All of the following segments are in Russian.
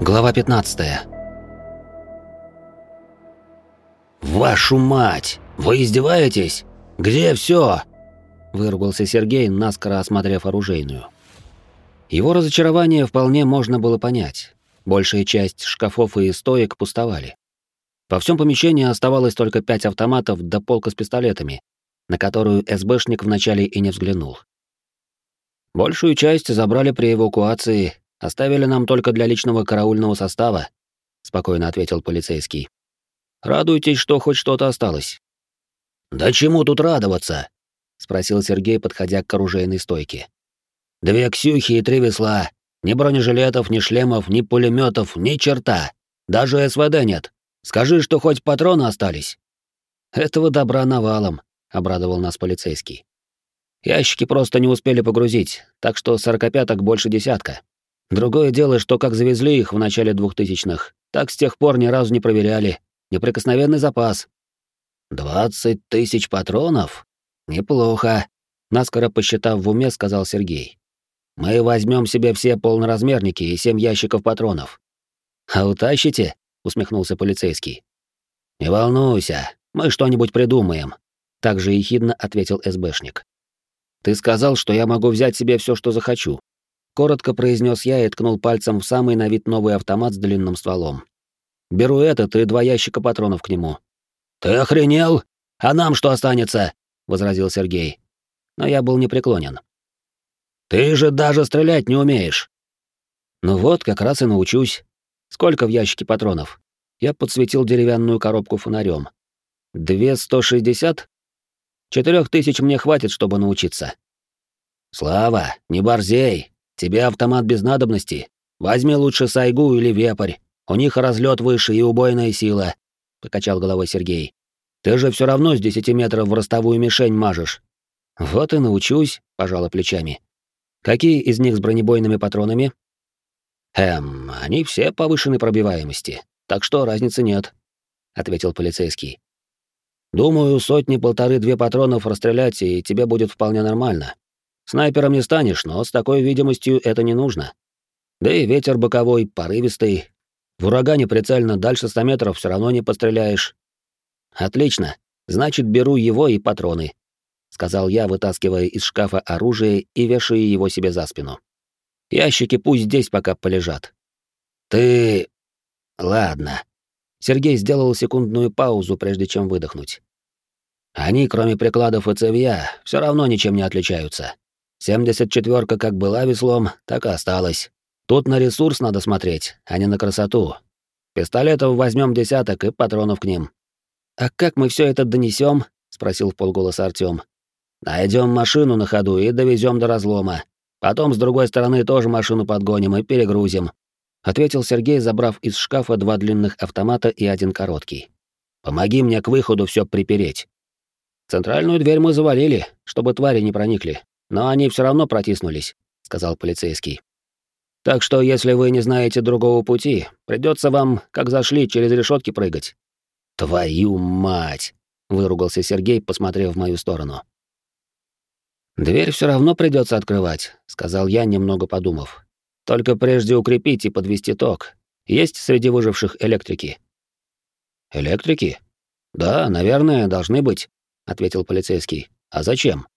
Глава 15. Вашу мать! Вы издеваетесь? Где все? выругался Сергей, наскоро осмотрев оружейную. Его разочарование вполне можно было понять. Большая часть шкафов и стоек пустовали. Во всем помещении оставалось только пять автоматов да полка с пистолетами, на которую СБшник вначале и не взглянул. Большую часть забрали при эвакуации, оставили нам только для личного караульного состава, спокойно ответил полицейский. Радуйтесь, что хоть что-то осталось. Да чему тут радоваться? спросил Сергей, подходя к оружейной стойке. Две ксюхи и три весла. Ни бронежилетов, ни шлемов, ни пулеметов, ни черта. Даже СВД нет. Скажи, что хоть патроны остались. Этого добра навалом, обрадовал нас полицейский. Ящики просто не успели погрузить, так что сорокопяток больше десятка. Другое дело, что как завезли их в начале двухтысячных, так с тех пор ни разу не проверяли. Неприкосновенный запас. «Двадцать тысяч патронов? Неплохо», — наскоро посчитав в уме, сказал Сергей. «Мы возьмем себе все полноразмерники и семь ящиков патронов». «А утащите?» — усмехнулся полицейский. «Не волнуйся, мы что-нибудь придумаем», — также ехидно ответил СБшник. Ты сказал, что я могу взять себе все, что захочу. Коротко произнес я и ткнул пальцем в самый на вид новый автомат с длинным стволом. Беру этот и два ящика патронов к нему. Ты охренел? А нам что останется? возразил Сергей. Но я был непреклонен. Ты же даже стрелять не умеешь. Ну вот, как раз и научусь. Сколько в ящике патронов? Я подсветил деревянную коробку фонарем. Две сто шестьдесят? Четырех тысяч мне хватит, чтобы научиться. Слава, не борзей. Тебе автомат без надобности. Возьми лучше Сайгу или Вепрь. У них разлет выше и убойная сила, покачал головой Сергей. Ты же все равно с десяти метров в ростовую мишень мажешь. Вот и научусь, пожала плечами. Какие из них с бронебойными патронами? Эм, они все повышенной пробиваемости, так что разницы нет, ответил полицейский. Думаю, сотни-полторы-две патронов расстрелять, и тебе будет вполне нормально. Снайпером не станешь, но с такой видимостью это не нужно. Да и ветер боковой, порывистый. В урагане прицельно дальше ста метров все равно не постреляешь. Отлично. Значит, беру его и патроны, сказал я, вытаскивая из шкафа оружие и вешая его себе за спину. Ящики пусть здесь пока полежат. Ты... Ладно. Сергей сделал секундную паузу, прежде чем выдохнуть. Они, кроме прикладов и цевья, все равно ничем не отличаются. 74-ка как была веслом, так и осталась. Тут на ресурс надо смотреть, а не на красоту. Пистолетов возьмем десяток и патронов к ним. А как мы все это донесем? спросил в полголоса Артем. Найдем машину на ходу и довезем до разлома. Потом с другой стороны тоже машину подгоним и перегрузим ответил Сергей, забрав из шкафа два длинных автомата и один короткий. Помоги мне к выходу все припереть. Центральную дверь мы завалили, чтобы твари не проникли, но они все равно протиснулись, сказал полицейский. Так что, если вы не знаете другого пути, придется вам, как зашли, через решетки прыгать. Твою мать! выругался Сергей, посмотрев в мою сторону. Дверь все равно придется открывать, сказал я, немного подумав. Только прежде укрепить и подвести ток. Есть среди выживших электрики. Электрики? Да, наверное, должны быть, ответил полицейский. А зачем?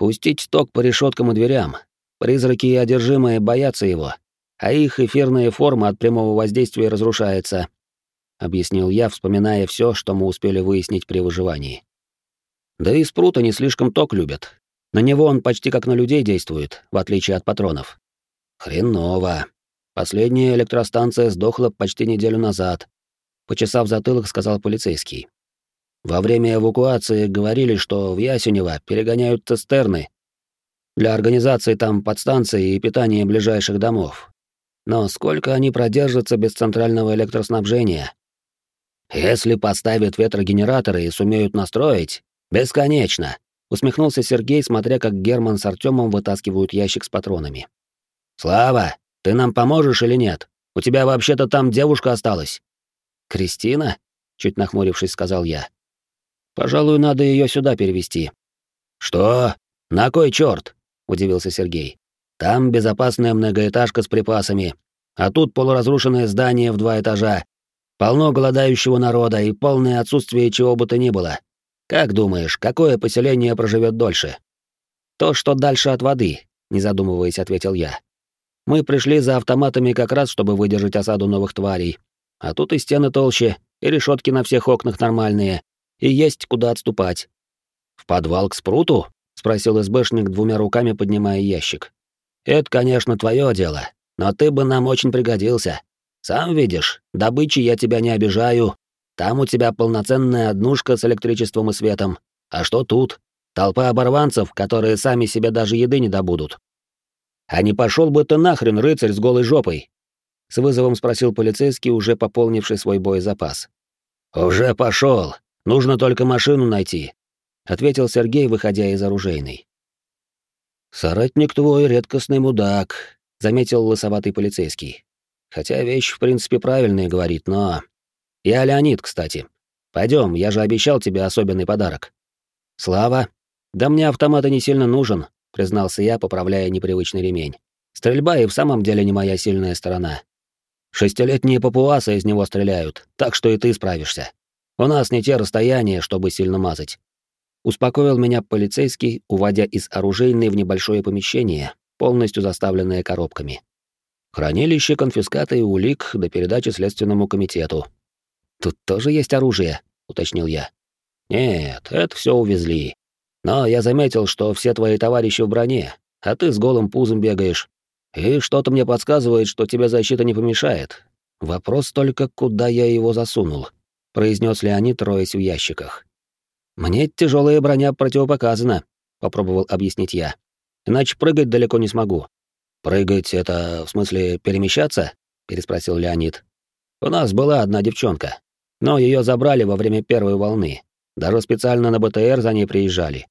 Пустить ток по решеткам и дверям. Призраки и одержимые боятся его, а их эфирная форма от прямого воздействия разрушается, объяснил я, вспоминая все, что мы успели выяснить при выживании. Да и спрута не слишком ток любят. На него он почти как на людей действует, в отличие от патронов. Хреново. Последняя электростанция сдохла почти неделю назад. Почесав затылок, сказал полицейский. Во время эвакуации говорили, что в Ясенево перегоняют цистерны для организации там подстанции и питания ближайших домов. Но сколько они продержатся без центрального электроснабжения? Если поставят ветрогенераторы и сумеют настроить, бесконечно, усмехнулся Сергей, смотря как Герман с Артемом вытаскивают ящик с патронами. «Слава, ты нам поможешь или нет? У тебя вообще-то там девушка осталась». «Кристина?» — чуть нахмурившись, сказал я. «Пожалуй, надо ее сюда перевести. «Что? На кой черт? удивился Сергей. «Там безопасная многоэтажка с припасами. А тут полуразрушенное здание в два этажа, полно голодающего народа и полное отсутствие чего бы то ни было. Как думаешь, какое поселение проживет дольше? То, что дальше от воды, не задумываясь, ответил я. Мы пришли за автоматами как раз, чтобы выдержать осаду новых тварей. А тут и стены толще, и решетки на всех окнах нормальные, и есть куда отступать. В подвал к спруту? спросил СБшник двумя руками, поднимая ящик. Это, конечно, твое дело, но ты бы нам очень пригодился. Сам видишь, добычи я тебя не обижаю. Там у тебя полноценная однушка с электричеством и светом. А что тут? Толпа оборванцев, которые сами себе даже еды не добудут. А не пошел бы ты нахрен, рыцарь с голой жопой? С вызовом спросил полицейский, уже пополнивший свой боезапас. Уже пошел. Нужно только машину найти, ответил Сергей, выходя из оружейной. Соратник твой редкостный мудак, заметил лысоватый полицейский. Хотя вещь, в принципе, правильная, говорит, но... Я Леонид, кстати. Пойдем, я же обещал тебе особенный подарок. Слава? Да мне автомат и не сильно нужен, признался я, поправляя непривычный ремень. Стрельба и в самом деле не моя сильная сторона. Шестилетние папуасы из него стреляют, так что и ты справишься. У нас не те расстояния, чтобы сильно мазать. Успокоил меня полицейский, уводя из оружейной в небольшое помещение, полностью заставленное коробками. Хранилище, конфиската и улик до передачи Следственному комитету. Тут тоже есть оружие, уточнил я. Нет, это все увезли. Но я заметил, что все твои товарищи в броне, а ты с голым пузом бегаешь. И что-то мне подсказывает, что тебе защита не помешает. Вопрос только, куда я его засунул, произнес Леонид, роясь в ящиках. Мне тяжелая броня противопоказана, попробовал объяснить я. Иначе прыгать далеко не смогу. «Прыгать — это, в смысле, перемещаться?» — переспросил Леонид. «У нас была одна девчонка, но ее забрали во время первой волны. Даже специально на БТР за ней приезжали.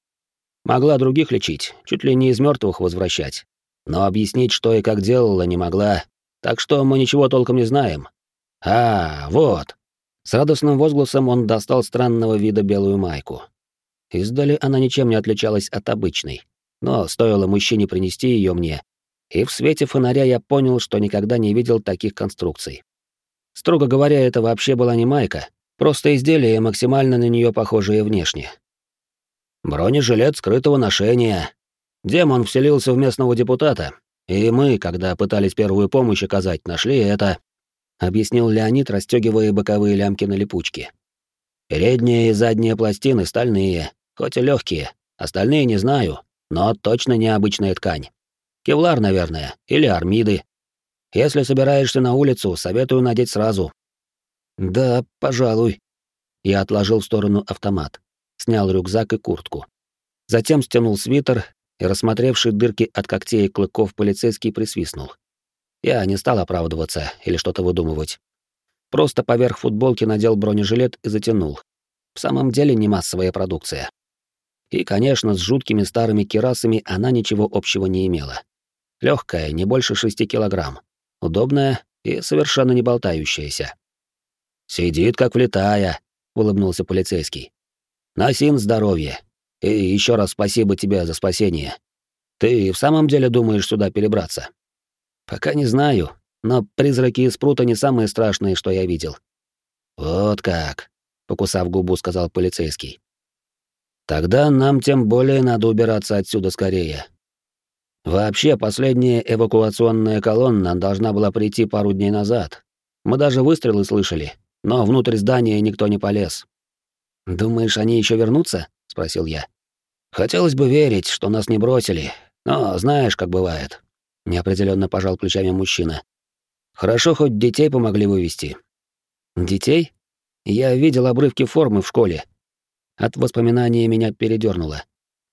Могла других лечить, чуть ли не из мертвых возвращать. Но объяснить, что и как делала, не могла. Так что мы ничего толком не знаем. А, вот. С радостным возгласом он достал странного вида белую майку. Издали она ничем не отличалась от обычной. Но стоило мужчине принести ее мне, и в свете фонаря я понял, что никогда не видел таких конструкций. Строго говоря, это вообще была не майка, просто изделие, максимально на нее похожее внешне. Бронежилет скрытого ношения. Демон вселился в местного депутата, и мы, когда пытались первую помощь оказать, нашли это, объяснил Леонид, расстегивая боковые лямки на липучке. Передние и задние пластины стальные, хоть и легкие, остальные не знаю, но точно необычная ткань. Кевлар, наверное, или армиды. Если собираешься на улицу, советую надеть сразу. Да, пожалуй. Я отложил в сторону автомат, снял рюкзак и куртку. Затем стянул свитер и, рассмотревший дырки от когтей и клыков, полицейский присвистнул. Я не стал оправдываться или что-то выдумывать. Просто поверх футболки надел бронежилет и затянул. В самом деле не массовая продукция. И, конечно, с жуткими старыми керасами она ничего общего не имела. Легкая, не больше шести килограмм. Удобная и совершенно не болтающаяся. «Сидит, как влетая», — улыбнулся полицейский. «Носим здоровье. И еще раз спасибо тебе за спасение. Ты в самом деле думаешь сюда перебраться?» «Пока не знаю, но призраки из прута не самые страшные, что я видел». «Вот как», — покусав губу, сказал полицейский. «Тогда нам тем более надо убираться отсюда скорее. Вообще, последняя эвакуационная колонна должна была прийти пару дней назад. Мы даже выстрелы слышали, но внутрь здания никто не полез. «Думаешь, они еще вернутся?» — спросил я. «Хотелось бы верить, что нас не бросили, но знаешь, как бывает». Неопределенно пожал плечами мужчина. «Хорошо, хоть детей помогли вывести». «Детей? Я видел обрывки формы в школе». От воспоминания меня передернуло.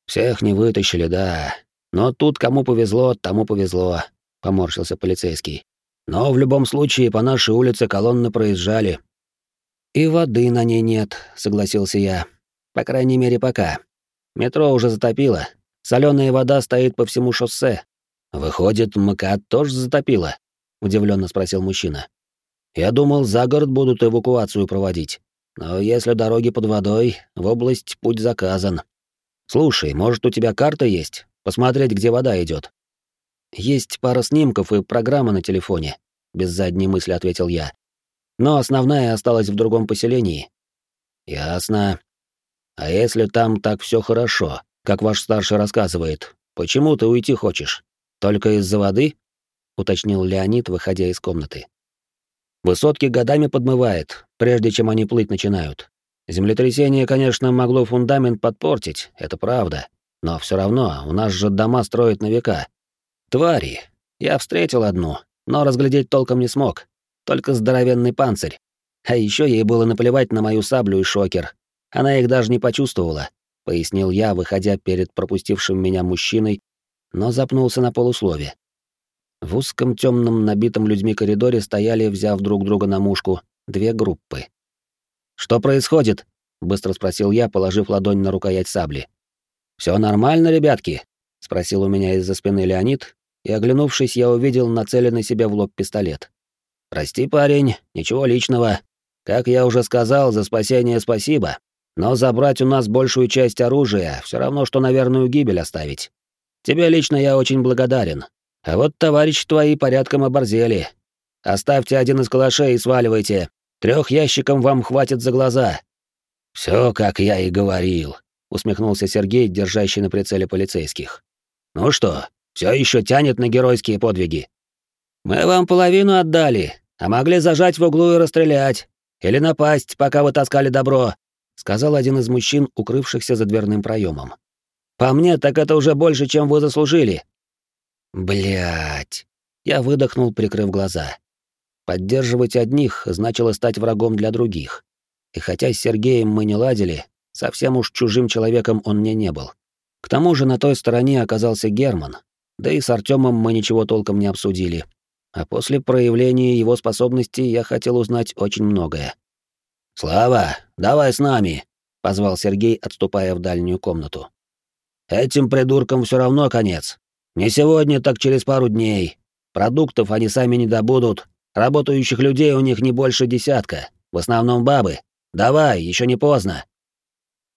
«Всех не вытащили, да, но тут кому повезло, тому повезло, поморщился полицейский. Но в любом случае по нашей улице колонны проезжали. И воды на ней нет, согласился я. По крайней мере, пока. Метро уже затопило. Соленая вода стоит по всему шоссе. Выходит, МКАД тоже затопило? удивленно спросил мужчина. Я думал, за город будут эвакуацию проводить. Но если дороги под водой, в область путь заказан. Слушай, может, у тебя карта есть? посмотреть, где вода идет. Есть пара снимков и программа на телефоне. без задней мысли ответил я. Но основная осталась в другом поселении. Ясно. А если там так все хорошо, как ваш старший рассказывает, почему ты уйти хочешь? Только из-за воды? уточнил Леонид, выходя из комнаты. Высотки годами подмывает, прежде чем они плыть начинают. Землетрясение, конечно, могло фундамент подпортить, это правда. Но все равно, у нас же дома строят на века. Твари. Я встретил одну, но разглядеть толком не смог. Только здоровенный панцирь. А еще ей было наплевать на мою саблю и шокер. Она их даже не почувствовала, пояснил я, выходя перед пропустившим меня мужчиной, но запнулся на полуслове. В узком темном набитом людьми коридоре стояли, взяв друг друга на мушку, две группы. «Что происходит?» — быстро спросил я, положив ладонь на рукоять сабли. Все нормально, ребятки?» — спросил у меня из-за спины Леонид, и, оглянувшись, я увидел нацеленный себе в лоб пистолет. «Прости, парень, ничего личного. Как я уже сказал, за спасение спасибо, но забрать у нас большую часть оружия все равно, что на гибель оставить. Тебе лично я очень благодарен. А вот товарищ твои порядком оборзели. Оставьте один из калашей и сваливайте. Трех ящиков вам хватит за глаза». Все, как я и говорил», усмехнулся Сергей, держащий на прицеле полицейских. Ну что, все еще тянет на геройские подвиги? Мы вам половину отдали, а могли зажать в углу и расстрелять. Или напасть, пока вы таскали добро, сказал один из мужчин, укрывшихся за дверным проемом. По мне, так это уже больше, чем вы заслужили. Блять. Я выдохнул, прикрыв глаза. Поддерживать одних значило стать врагом для других. И хотя с Сергеем мы не ладили, Совсем уж чужим человеком он мне не был. К тому же на той стороне оказался Герман, да и с Артемом мы ничего толком не обсудили. А после проявления его способностей я хотел узнать очень многое. «Слава, давай с нами!» — позвал Сергей, отступая в дальнюю комнату. «Этим придуркам все равно конец. Не сегодня, так через пару дней. Продуктов они сами не добудут. Работающих людей у них не больше десятка. В основном бабы. Давай, еще не поздно.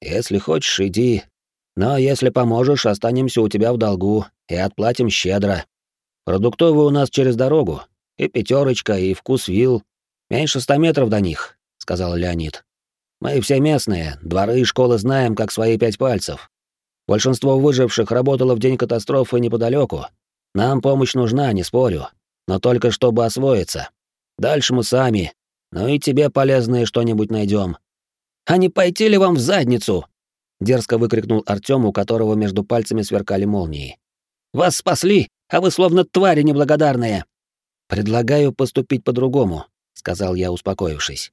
Если хочешь, иди. Но если поможешь, останемся у тебя в долгу и отплатим щедро. Продуктовые у нас через дорогу. И пятерочка, и вкус вил. Меньше ста метров до них, — сказал Леонид. Мы все местные, дворы и школы знаем, как свои пять пальцев. Большинство выживших работало в день катастрофы неподалеку. Нам помощь нужна, не спорю. Но только чтобы освоиться. Дальше мы сами. Ну и тебе полезное что-нибудь найдем. А не пойти ли вам в задницу? Дерзко выкрикнул Артём, у которого между пальцами сверкали молнии. Вас спасли, а вы словно твари неблагодарные. Предлагаю поступить по-другому, сказал я, успокоившись.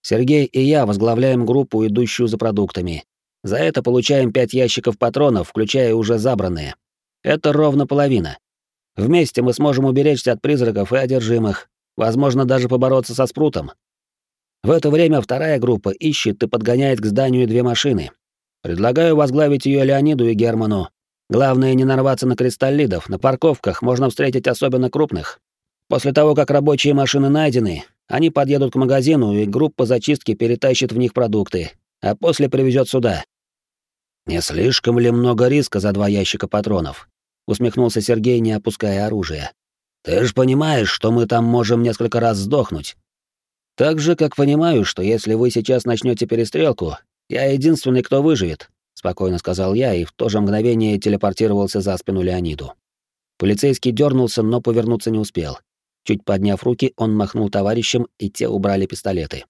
Сергей и я возглавляем группу, идущую за продуктами. За это получаем пять ящиков патронов, включая уже забранные. Это ровно половина. Вместе мы сможем уберечься от призраков и одержимых, возможно, даже побороться со спрутом. В это время вторая группа ищет и подгоняет к зданию две машины. Предлагаю возглавить ее Леониду и Герману. Главное не нарваться на кристаллидов, на парковках можно встретить особенно крупных. После того, как рабочие машины найдены, они подъедут к магазину, и группа зачистки перетащит в них продукты, а после привезет сюда. Не слишком ли много риска за два ящика патронов? усмехнулся Сергей, не опуская оружие. Ты же понимаешь, что мы там можем несколько раз сдохнуть. Так же, как понимаю, что если вы сейчас начнете перестрелку, я единственный, кто выживет, спокойно сказал я и в то же мгновение телепортировался за спину Леониду. Полицейский дернулся, но повернуться не успел. Чуть подняв руки, он махнул товарищам, и те убрали пистолеты.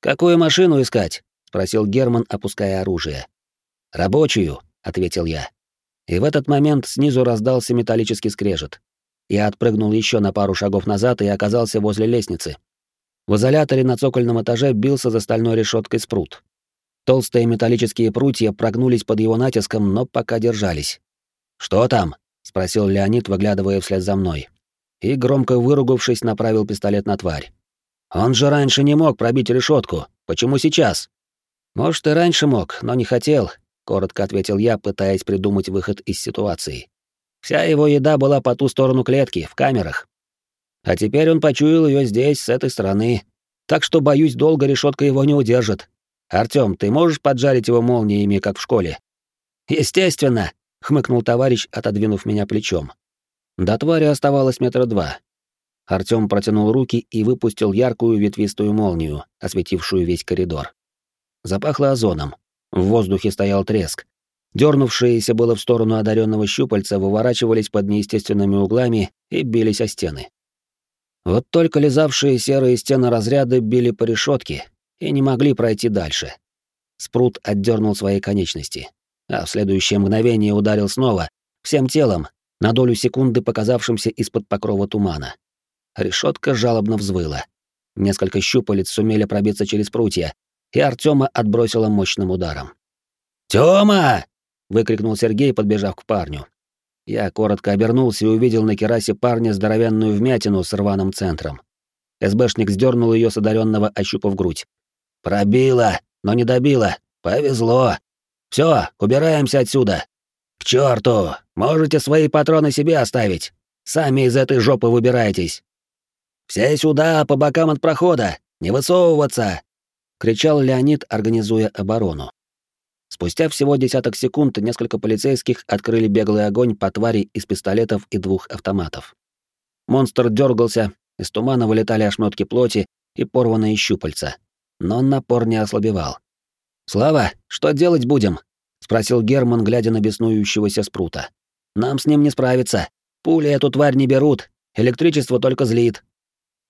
«Какую машину искать?» — спросил Герман, опуская оружие. «Рабочую», — ответил я. И в этот момент снизу раздался металлический скрежет. Я отпрыгнул еще на пару шагов назад и оказался возле лестницы, в изоляторе на цокольном этаже бился за стальной решеткой спрут. Толстые металлические прутья прогнулись под его натиском, но пока держались. «Что там?» — спросил Леонид, выглядывая вслед за мной. И, громко выругавшись, направил пистолет на тварь. «Он же раньше не мог пробить решетку. Почему сейчас?» «Может, и раньше мог, но не хотел», — коротко ответил я, пытаясь придумать выход из ситуации. Вся его еда была по ту сторону клетки, в камерах. А теперь он почуял ее здесь, с этой стороны. Так что, боюсь, долго решетка его не удержит. Артём, ты можешь поджарить его молниями, как в школе? Естественно, хмыкнул товарищ, отодвинув меня плечом. До твари оставалось метра два. Артём протянул руки и выпустил яркую ветвистую молнию, осветившую весь коридор. Запахло озоном. В воздухе стоял треск. Дёрнувшиеся было в сторону одаренного щупальца выворачивались под неестественными углами и бились о стены. Вот только лизавшие серые стены разряды били по решетке и не могли пройти дальше. Спрут отдернул свои конечности, а в следующее мгновение ударил снова, всем телом, на долю секунды показавшимся из-под покрова тумана. Решетка жалобно взвыла. Несколько щупалец сумели пробиться через прутья, и Артема отбросило мощным ударом. «Тёма!» выкрикнул Сергей, подбежав к парню. Я коротко обернулся и увидел на керасе парня здоровенную вмятину с рваным центром. СБшник сдернул ее с одаренного, ощупав грудь. «Пробило, но не добило. Повезло. Все, убираемся отсюда. К черту! Можете свои патроны себе оставить. Сами из этой жопы выбирайтесь. Все сюда, по бокам от прохода. Не высовываться!» — кричал Леонид, организуя оборону. Спустя всего десяток секунд несколько полицейских открыли беглый огонь по твари из пистолетов и двух автоматов. Монстр дергался, из тумана вылетали ошметки плоти и порванные щупальца. Но напор не ослабевал. «Слава, что делать будем?» — спросил Герман, глядя на беснующегося спрута. «Нам с ним не справиться. Пули эту тварь не берут, электричество только злит.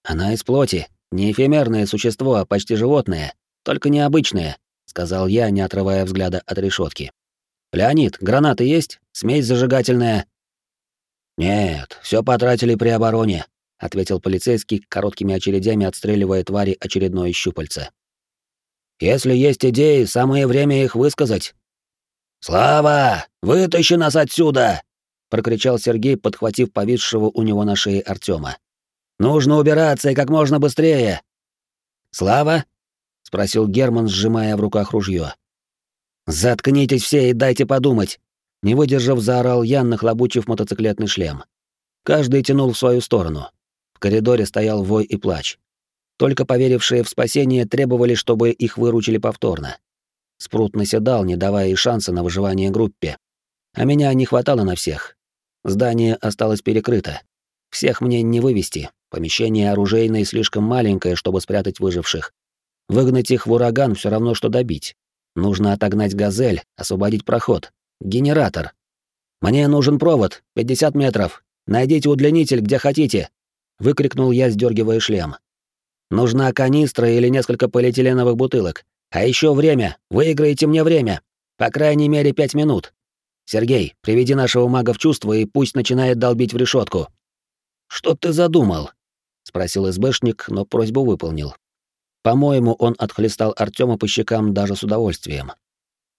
Она из плоти, не эфемерное существо, а почти животное, только необычное, сказал я, не отрывая взгляда от решетки. Леонид, гранаты есть? Смесь зажигательная? Нет, все потратили при обороне, ответил полицейский, короткими очередями отстреливая твари очередное щупальце. Если есть идеи, самое время их высказать. Слава, вытащи нас отсюда! прокричал Сергей, подхватив повисшего у него на шее Артема. Нужно убираться и как можно быстрее. Слава, спросил Герман, сжимая в руках ружье. Заткнитесь все и дайте подумать, не выдержав, заорал Ян, нахлобучив мотоциклетный шлем. Каждый тянул в свою сторону. В коридоре стоял вой и плач. Только поверившие в спасение требовали, чтобы их выручили повторно. Спрут наседал, не давая и шанса на выживание группе. А меня не хватало на всех. Здание осталось перекрыто. Всех мне не вывести. Помещение оружейное слишком маленькое, чтобы спрятать выживших. Выгнать их в ураган все равно, что добить. Нужно отогнать газель, освободить проход. Генератор. Мне нужен провод, 50 метров. Найдите удлинитель, где хотите. Выкрикнул я, сдергивая шлем. Нужна канистра или несколько полиэтиленовых бутылок. А еще время. Выиграете мне время. По крайней мере, пять минут. Сергей, приведи нашего мага в чувство и пусть начинает долбить в решетку. Что ты задумал? спросил СБшник, но просьбу выполнил. По-моему, он отхлестал Артема по щекам даже с удовольствием.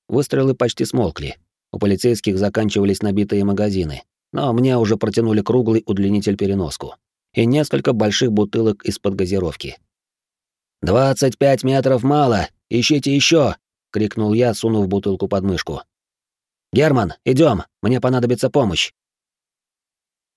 Выстрелы почти смолкли. У полицейских заканчивались набитые магазины, но мне уже протянули круглый удлинитель-переноску и несколько больших бутылок из-под газировки. «Двадцать пять метров мало! Ищите еще! крикнул я, сунув бутылку под мышку. «Герман, идем, мне понадобится помощь!»